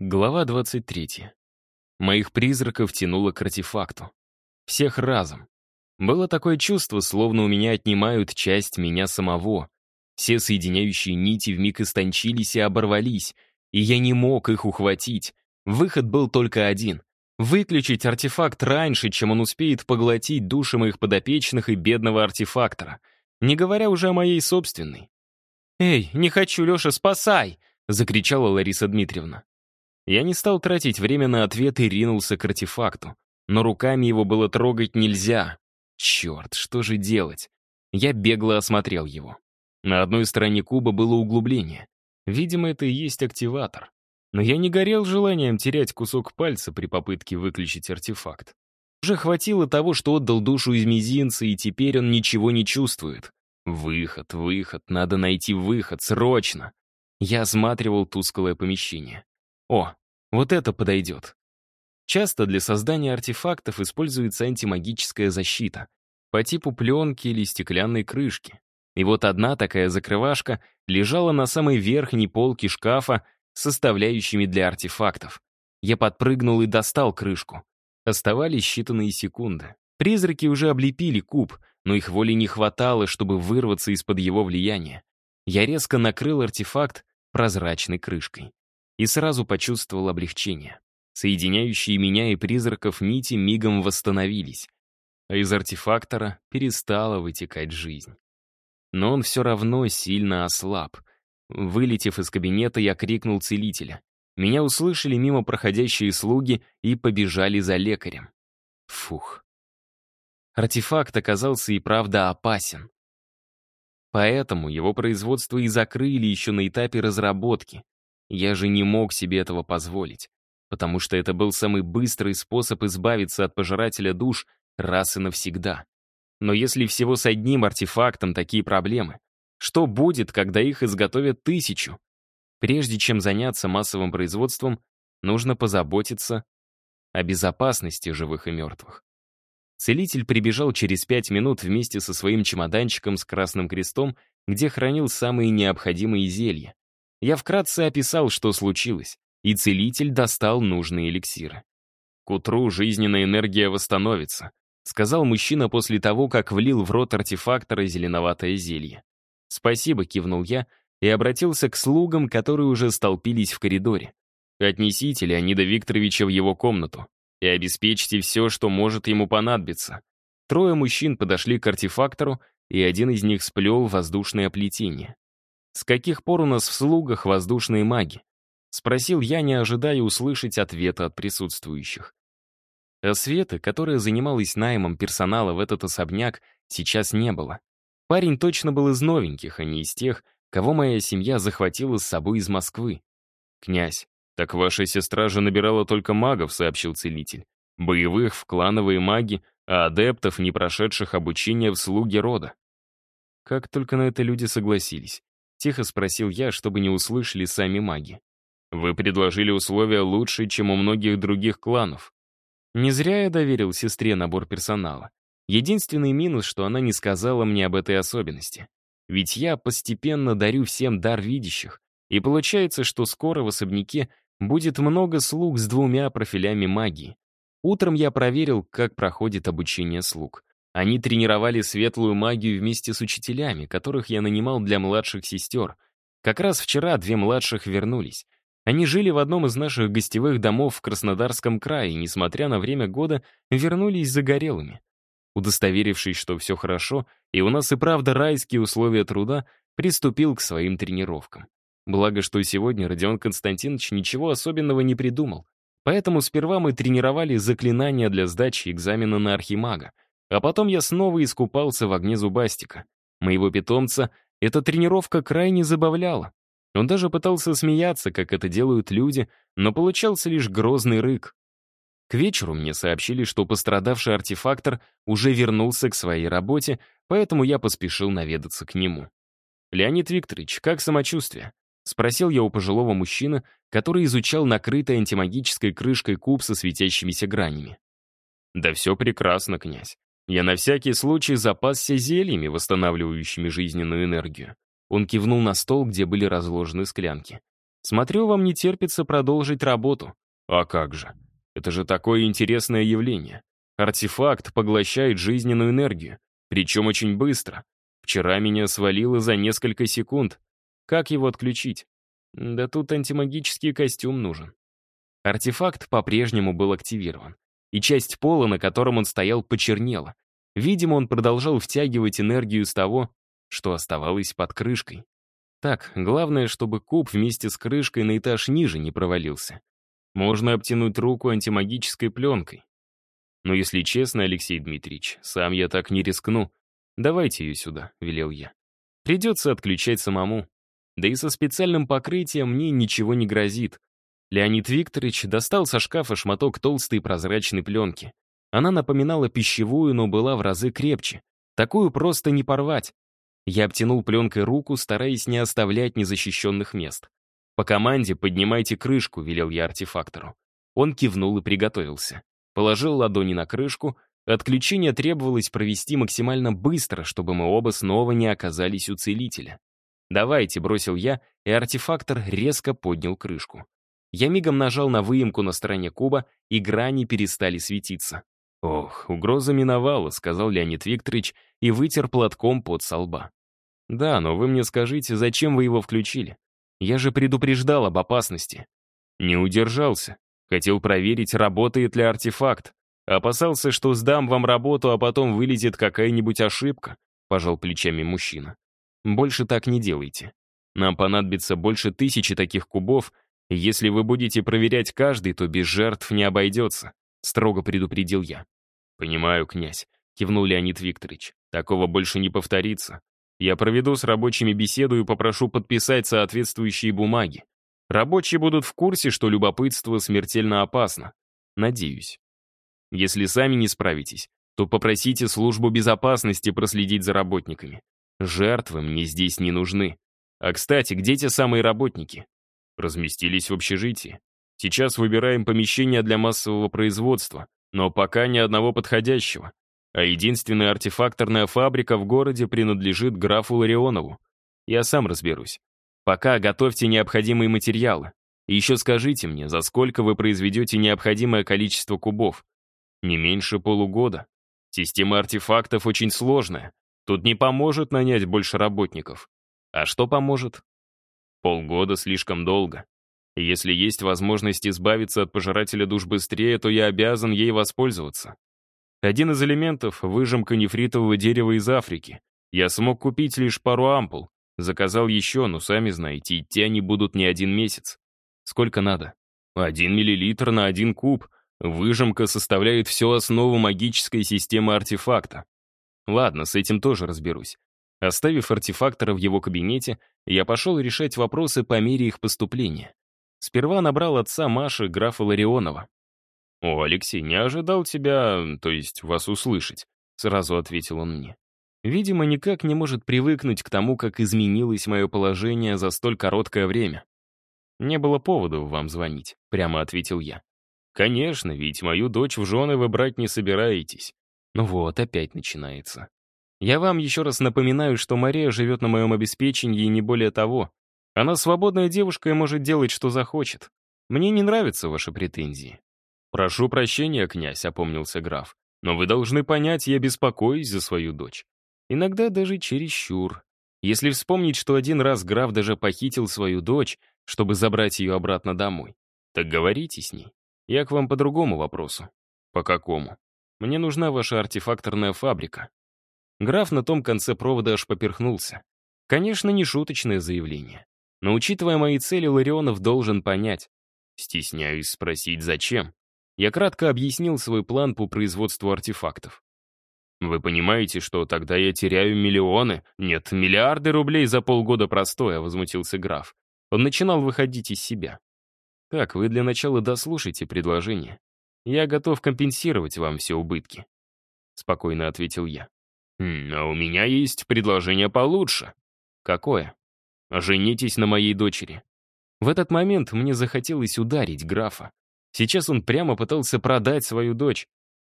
Глава 23. Моих призраков тянуло к артефакту. Всех разом. Было такое чувство, словно у меня отнимают часть меня самого. Все соединяющие нити вмиг истончились и оборвались, и я не мог их ухватить. Выход был только один — выключить артефакт раньше, чем он успеет поглотить души моих подопечных и бедного артефактора, не говоря уже о моей собственной. «Эй, не хочу, Леша, спасай!» — закричала Лариса Дмитриевна. Я не стал тратить время на ответ и ринулся к артефакту. Но руками его было трогать нельзя. Черт, что же делать? Я бегло осмотрел его. На одной стороне куба было углубление. Видимо, это и есть активатор. Но я не горел желанием терять кусок пальца при попытке выключить артефакт. Уже хватило того, что отдал душу из мизинца, и теперь он ничего не чувствует. Выход, выход, надо найти выход, срочно. Я осматривал тусклое помещение. О, вот это подойдет. Часто для создания артефактов используется антимагическая защита по типу пленки или стеклянной крышки. И вот одна такая закрывашка лежала на самой верхней полке шкафа с составляющими для артефактов. Я подпрыгнул и достал крышку. Оставались считанные секунды. Призраки уже облепили куб, но их воли не хватало, чтобы вырваться из-под его влияния. Я резко накрыл артефакт прозрачной крышкой и сразу почувствовал облегчение. Соединяющие меня и призраков нити мигом восстановились, а из артефактора перестала вытекать жизнь. Но он все равно сильно ослаб. Вылетев из кабинета, я крикнул целителя. Меня услышали мимо проходящие слуги и побежали за лекарем. Фух. Артефакт оказался и правда опасен. Поэтому его производство и закрыли еще на этапе разработки, я же не мог себе этого позволить, потому что это был самый быстрый способ избавиться от пожирателя душ раз и навсегда. Но если всего с одним артефактом такие проблемы, что будет, когда их изготовят тысячу? Прежде чем заняться массовым производством, нужно позаботиться о безопасности живых и мертвых. Целитель прибежал через пять минут вместе со своим чемоданчиком с красным крестом, где хранил самые необходимые зелья. Я вкратце описал, что случилось, и целитель достал нужные эликсиры. «К утру жизненная энергия восстановится», сказал мужчина после того, как влил в рот артефактора зеленоватое зелье. «Спасибо», — кивнул я и обратился к слугам, которые уже столпились в коридоре. «Отнесите Леонида Викторовича в его комнату и обеспечьте все, что может ему понадобиться». Трое мужчин подошли к артефактору, и один из них сплел воздушное плетение. «С каких пор у нас в слугах воздушные маги?» — спросил я, не ожидая услышать ответа от присутствующих. А Светы, которая занималась наймом персонала в этот особняк, сейчас не было. Парень точно был из новеньких, а не из тех, кого моя семья захватила с собой из Москвы. «Князь, так ваша сестра же набирала только магов», — сообщил целитель. «Боевых в клановые маги, а адептов, не прошедших обучение в слуге рода». Как только на это люди согласились. Тихо спросил я, чтобы не услышали сами маги. «Вы предложили условия лучше, чем у многих других кланов». Не зря я доверил сестре набор персонала. Единственный минус, что она не сказала мне об этой особенности. Ведь я постепенно дарю всем дар видящих, и получается, что скоро в особняке будет много слуг с двумя профилями магии. Утром я проверил, как проходит обучение слуг. Они тренировали светлую магию вместе с учителями, которых я нанимал для младших сестер. Как раз вчера две младших вернулись. Они жили в одном из наших гостевых домов в Краснодарском крае и, несмотря на время года, вернулись загорелыми. Удостоверившись, что все хорошо, и у нас и правда райские условия труда, приступил к своим тренировкам. Благо, что сегодня Родион Константинович ничего особенного не придумал. Поэтому сперва мы тренировали заклинания для сдачи экзамена на архимага, а потом я снова искупался в огне зубастика. Моего питомца эта тренировка крайне забавляла. Он даже пытался смеяться, как это делают люди, но получался лишь грозный рык. К вечеру мне сообщили, что пострадавший артефактор уже вернулся к своей работе, поэтому я поспешил наведаться к нему. «Леонид Викторович, как самочувствие?» — спросил я у пожилого мужчины, который изучал накрытый антимагической крышкой куб со светящимися гранями. «Да все прекрасно, князь. Я на всякий случай запасся зельями, восстанавливающими жизненную энергию. Он кивнул на стол, где были разложены склянки. Смотрю, вам не терпится продолжить работу. А как же? Это же такое интересное явление. Артефакт поглощает жизненную энергию, причем очень быстро. Вчера меня свалило за несколько секунд. Как его отключить? Да тут антимагический костюм нужен. Артефакт по-прежнему был активирован, и часть пола, на котором он стоял, почернела. Видимо, он продолжал втягивать энергию с того, что оставалось под крышкой. Так, главное, чтобы куб вместе с крышкой на этаж ниже не провалился. Можно обтянуть руку антимагической пленкой. Но если честно, Алексей Дмитриевич, сам я так не рискну. Давайте ее сюда, велел я. Придется отключать самому. Да и со специальным покрытием мне ничего не грозит. Леонид Викторович достал со шкафа шматок толстой прозрачной пленки. Она напоминала пищевую, но была в разы крепче. Такую просто не порвать. Я обтянул пленкой руку, стараясь не оставлять незащищенных мест. «По команде поднимайте крышку», — велел я артефактору. Он кивнул и приготовился. Положил ладони на крышку. Отключение требовалось провести максимально быстро, чтобы мы оба снова не оказались у целителя. «Давайте», — бросил я, и артефактор резко поднял крышку. Я мигом нажал на выемку на стороне куба, и грани перестали светиться. «Ох, угроза миновала», — сказал Леонид Викторович и вытер платком под со лба. «Да, но вы мне скажите, зачем вы его включили? Я же предупреждал об опасности». Не удержался. Хотел проверить, работает ли артефакт. Опасался, что сдам вам работу, а потом вылезет какая-нибудь ошибка, пожал плечами мужчина. Больше так не делайте. Нам понадобится больше тысячи таких кубов, если вы будете проверять каждый, то без жертв не обойдется», — строго предупредил я. «Понимаю, князь», — кивнул Леонид Викторович. «Такого больше не повторится. Я проведу с рабочими беседу и попрошу подписать соответствующие бумаги. Рабочие будут в курсе, что любопытство смертельно опасно. Надеюсь. Если сами не справитесь, то попросите службу безопасности проследить за работниками. Жертвы мне здесь не нужны. А, кстати, где те самые работники? Разместились в общежитии. Сейчас выбираем помещение для массового производства, но пока ни одного подходящего. А единственная артефакторная фабрика в городе принадлежит графу Ларионову. Я сам разберусь. Пока готовьте необходимые материалы. И еще скажите мне, за сколько вы произведете необходимое количество кубов? Не меньше полугода. Система артефактов очень сложная. Тут не поможет нанять больше работников. А что поможет? Полгода слишком долго. Если есть возможность избавиться от пожирателя душ быстрее, то я обязан ей воспользоваться. Один из элементов — выжимка нефритового дерева из Африки. Я смог купить лишь пару ампул. Заказал еще, но сами знаете, идти они будут не один месяц. Сколько надо? Один миллилитр на один куб. Выжимка составляет всю основу магической системы артефакта. Ладно, с этим тоже разберусь. Оставив артефактора в его кабинете, я пошел решать вопросы по мере их поступления. Сперва набрал отца Маши, графа Ларионова. «О, Алексей, не ожидал тебя, то есть вас услышать», — сразу ответил он мне. Видимо, никак не может привыкнуть к тому, как изменилось мое положение за столь короткое время. «Не было повода вам звонить», — прямо ответил я. «Конечно, ведь мою дочь в жены вы брать не собираетесь». Ну вот, опять начинается. Я вам еще раз напоминаю, что Мария живет на моем обеспечении и не более того. Она свободная девушка и может делать, что захочет. Мне не нравятся ваши претензии. «Прошу прощения, князь», — опомнился граф. «Но вы должны понять, я беспокоюсь за свою дочь. Иногда даже чересчур. Если вспомнить, что один раз граф даже похитил свою дочь, чтобы забрать ее обратно домой, так говорите с ней. Я к вам по другому вопросу». «По какому?» «Мне нужна ваша артефакторная фабрика». Граф на том конце провода аж поперхнулся. Конечно, не шуточное заявление. Но учитывая мои цели, Ларионов должен понять. Стесняюсь спросить, зачем. Я кратко объяснил свой план по производству артефактов. Вы понимаете, что тогда я теряю миллионы, нет, миллиарды рублей за полгода простоя, возмутился граф. Он начинал выходить из себя. Так, вы для начала дослушайте предложение. Я готов компенсировать вам все убытки. Спокойно ответил я. «Хм, а у меня есть предложение получше. Какое? Женитесь на моей дочери. В этот момент мне захотелось ударить графа. Сейчас он прямо пытался продать свою дочь.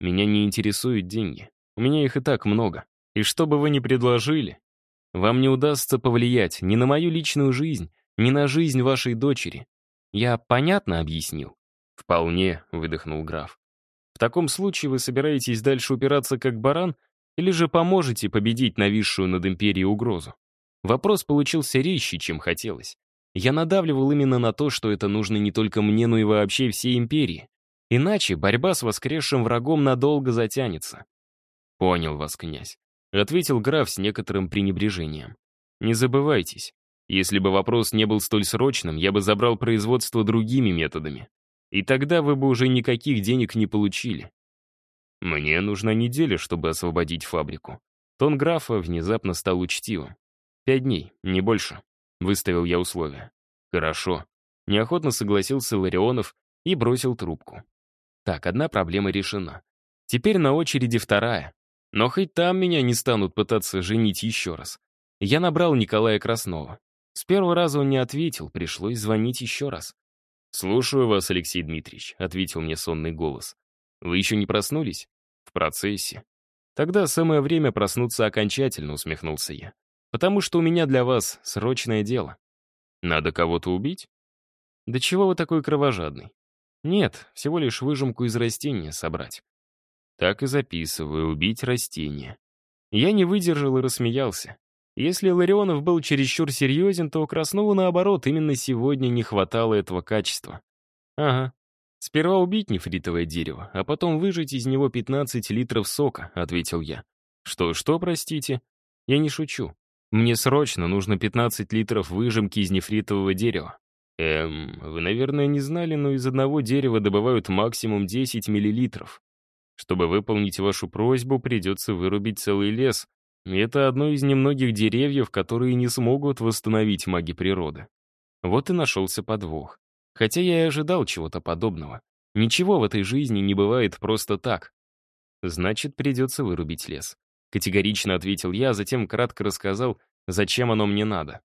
Меня не интересуют деньги. У меня их и так много. И что бы вы ни предложили, вам не удастся повлиять ни на мою личную жизнь, не на жизнь вашей дочери. Я понятно объяснил?» «Вполне», — выдохнул граф. «В таком случае вы собираетесь дальше упираться как баран или же поможете победить нависшую над империей угрозу?» Вопрос получился резче, чем хотелось. Я надавливал именно на то, что это нужно не только мне, но и вообще всей империи. Иначе борьба с воскресшим врагом надолго затянется. «Понял вас, князь», — ответил граф с некоторым пренебрежением. «Не забывайтесь, если бы вопрос не был столь срочным, я бы забрал производство другими методами. И тогда вы бы уже никаких денег не получили. Мне нужна неделя, чтобы освободить фабрику. Тон графа внезапно стал учтивым. Пять дней, не больше. Выставил я условия. Хорошо. Неохотно согласился Ларионов и бросил трубку. Так, одна проблема решена. Теперь на очереди вторая. Но хоть там меня не станут пытаться женить еще раз. Я набрал Николая Краснова. С первого раза он не ответил, пришлось звонить еще раз. «Слушаю вас, Алексей Дмитриевич», — ответил мне сонный голос. «Вы еще не проснулись?» «В процессе». «Тогда самое время проснуться окончательно», — усмехнулся я. «Потому что у меня для вас срочное дело». «Надо кого-то убить?» «Да чего вы такой кровожадный?» «Нет, всего лишь выжимку из растения собрать». «Так и записываю, убить растение». Я не выдержал и рассмеялся. Если Ларионов был чересчур серьезен, то Краснову, наоборот, именно сегодня не хватало этого качества. Ага. Сперва убить нефритовое дерево, а потом выжать из него 15 литров сока, ответил я. Что, что, простите? Я не шучу. Мне срочно нужно 15 литров выжимки из нефритового дерева. Эм, вы, наверное, не знали, но из одного дерева добывают максимум 10 миллилитров. Чтобы выполнить вашу просьбу, придется вырубить целый лес, это одно из немногих деревьев, которые не смогут восстановить маги природы. Вот и нашелся подвох. Хотя я и ожидал чего-то подобного. Ничего в этой жизни не бывает просто так. Значит, придется вырубить лес. Категорично ответил я, а затем кратко рассказал, зачем оно мне надо.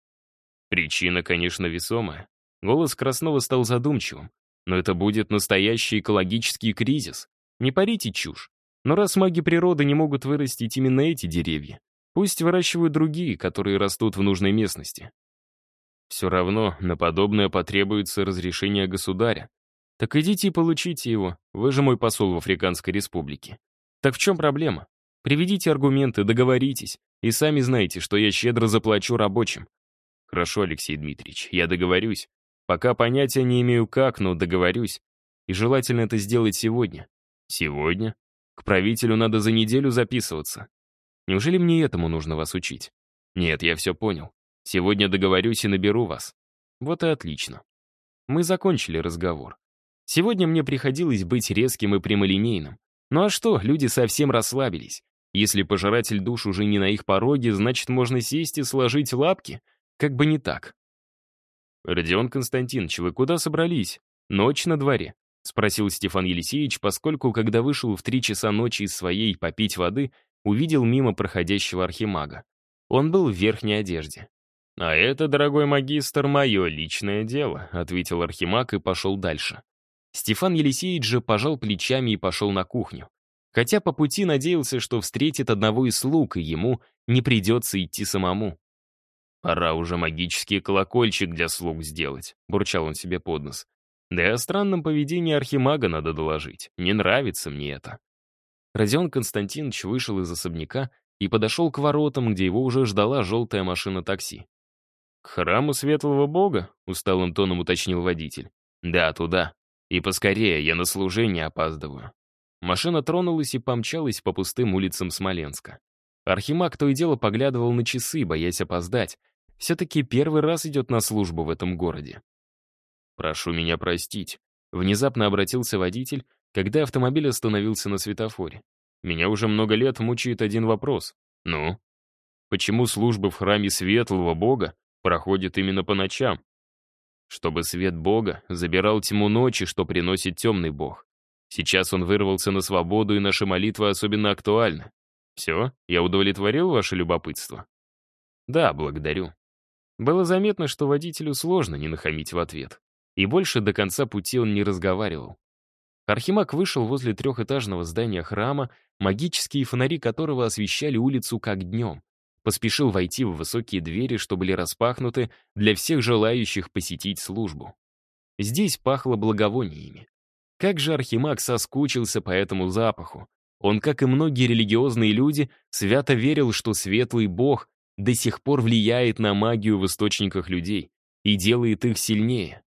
Причина, конечно, весомая. Голос Краснова стал задумчивым. Но это будет настоящий экологический кризис. Не парите чушь. Но раз маги природы не могут вырастить именно эти деревья, пусть выращивают другие, которые растут в нужной местности. Все равно на подобное потребуется разрешение государя. Так идите и получите его, вы же мой посол в Африканской республике. Так в чем проблема? Приведите аргументы, договоритесь, и сами знаете, что я щедро заплачу рабочим. Хорошо, Алексей Дмитриевич, я договорюсь. Пока понятия не имею как, но договорюсь. И желательно это сделать сегодня. Сегодня? К правителю надо за неделю записываться. Неужели мне этому нужно вас учить? Нет, я все понял. Сегодня договорюсь и наберу вас. Вот и отлично. Мы закончили разговор. Сегодня мне приходилось быть резким и прямолинейным. Ну а что, люди совсем расслабились. Если пожиратель душ уже не на их пороге, значит, можно сесть и сложить лапки. Как бы не так. «Родион Константинович, вы куда собрались? Ночь на дворе. — спросил Стефан Елисеевич, поскольку, когда вышел в три часа ночи из своей попить воды, увидел мимо проходящего архимага. Он был в верхней одежде. «А это, дорогой магистр, мое личное дело», — ответил архимаг и пошел дальше. Стефан Елисеевич же пожал плечами и пошел на кухню. Хотя по пути надеялся, что встретит одного из слуг, и ему не придется идти самому. «Пора уже магический колокольчик для слуг сделать», — бурчал он себе под нос. Да и о странном поведении архимага надо доложить. Не нравится мне это. Родион Константинович вышел из особняка и подошел к воротам, где его уже ждала желтая машина такси. «К храму светлого бога?» — усталым тоном уточнил водитель. «Да, туда. И поскорее, я на служение опаздываю». Машина тронулась и помчалась по пустым улицам Смоленска. Архимаг то и дело поглядывал на часы, боясь опоздать. Все-таки первый раз идет на службу в этом городе. «Прошу меня простить», — внезапно обратился водитель, когда автомобиль остановился на светофоре. «Меня уже много лет мучает один вопрос. Ну? Почему служба в храме Светлого Бога проходит именно по ночам? Чтобы свет Бога забирал тьму ночи, что приносит темный Бог. Сейчас он вырвался на свободу, и наша молитва особенно актуальна. Все, я удовлетворил ваше любопытство? Да, благодарю. Было заметно, что водителю сложно не нахамить в ответ и больше до конца пути он не разговаривал. Архимаг вышел возле трехэтажного здания храма, магические фонари которого освещали улицу как днем. Поспешил войти в высокие двери, что были распахнуты для всех желающих посетить службу. Здесь пахло благовониями. Как же Архимаг соскучился по этому запаху. Он, как и многие религиозные люди, свято верил, что светлый бог до сих пор влияет на магию в источниках людей и делает их сильнее.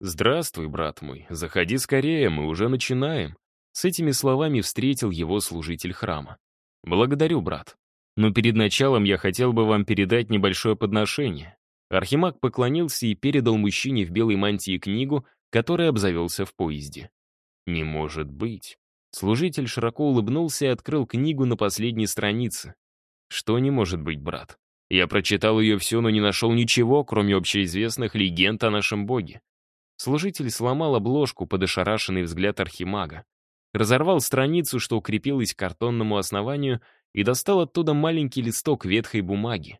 «Здравствуй, брат мой, заходи скорее, мы уже начинаем», с этими словами встретил его служитель храма. «Благодарю, брат. Но перед началом я хотел бы вам передать небольшое подношение». Архимаг поклонился и передал мужчине в белой мантии книгу, который обзавелся в поезде. «Не может быть». Служитель широко улыбнулся и открыл книгу на последней странице. «Что не может быть, брат? Я прочитал ее все, но не нашел ничего, кроме общеизвестных легенд о нашем боге». Служитель сломал обложку под ошарашенный взгляд архимага разорвал страницу, что укрепилась к картонному основанию, и достал оттуда маленький листок ветхой бумаги.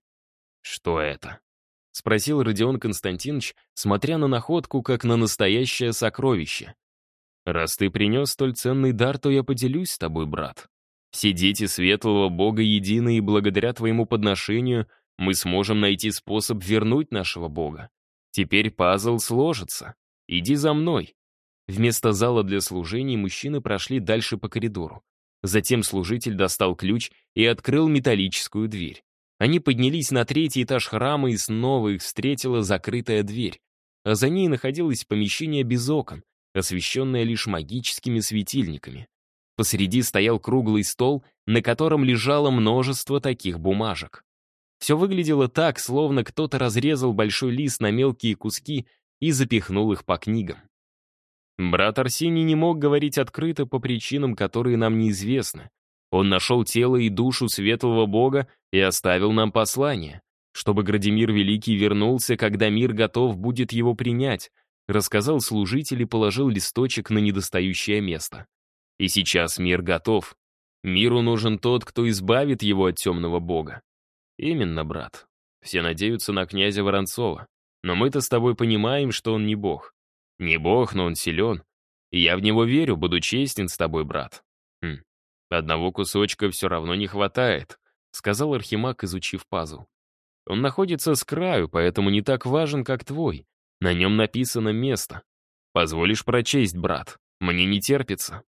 «Что это?» — спросил Родион Константинович, смотря на находку, как на настоящее сокровище. «Раз ты принес столь ценный дар, то я поделюсь с тобой, брат. Все дети светлого Бога едины, и благодаря твоему подношению мы сможем найти способ вернуть нашего Бога. Теперь пазл сложится. Иди за мной. Вместо зала для служений мужчины прошли дальше по коридору. Затем служитель достал ключ и открыл металлическую дверь. Они поднялись на третий этаж храма, и снова их встретила закрытая дверь. А за ней находилось помещение без окон, освещенное лишь магическими светильниками. Посреди стоял круглый стол, на котором лежало множество таких бумажек. Все выглядело так, словно кто-то разрезал большой лист на мелкие куски и запихнул их по книгам. Брат Арсений не мог говорить открыто по причинам, которые нам неизвестны. Он нашел тело и душу светлого бога и оставил нам послание, чтобы Градимир Великий вернулся, когда мир готов будет его принять, рассказал служитель и положил листочек на недостающее место. И сейчас мир готов. Миру нужен тот, кто избавит его от темного бога. Именно, брат. Все надеются на князя Воронцова. Но мы-то с тобой понимаем, что он не бог. Не бог, но он силен. И я в него верю, буду честен с тобой, брат. Хм. Одного кусочка все равно не хватает, сказал Архимаг, изучив пазл. Он находится с краю, поэтому не так важен, как твой. На нем написано место. Позволишь прочесть, брат? Мне не терпится.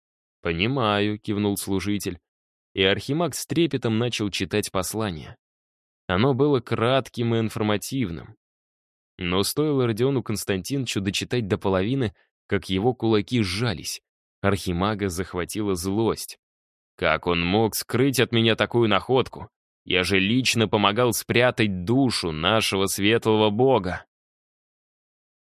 Понимаю, кивнул служитель. И Архимаг с трепетом начал читать послание. Оно было кратким и информативным. Но стоило Родиону Константиновичу дочитать до половины, как его кулаки сжались. Архимага захватила злость. Как он мог скрыть от меня такую находку? Я же лично помогал спрятать душу нашего светлого бога.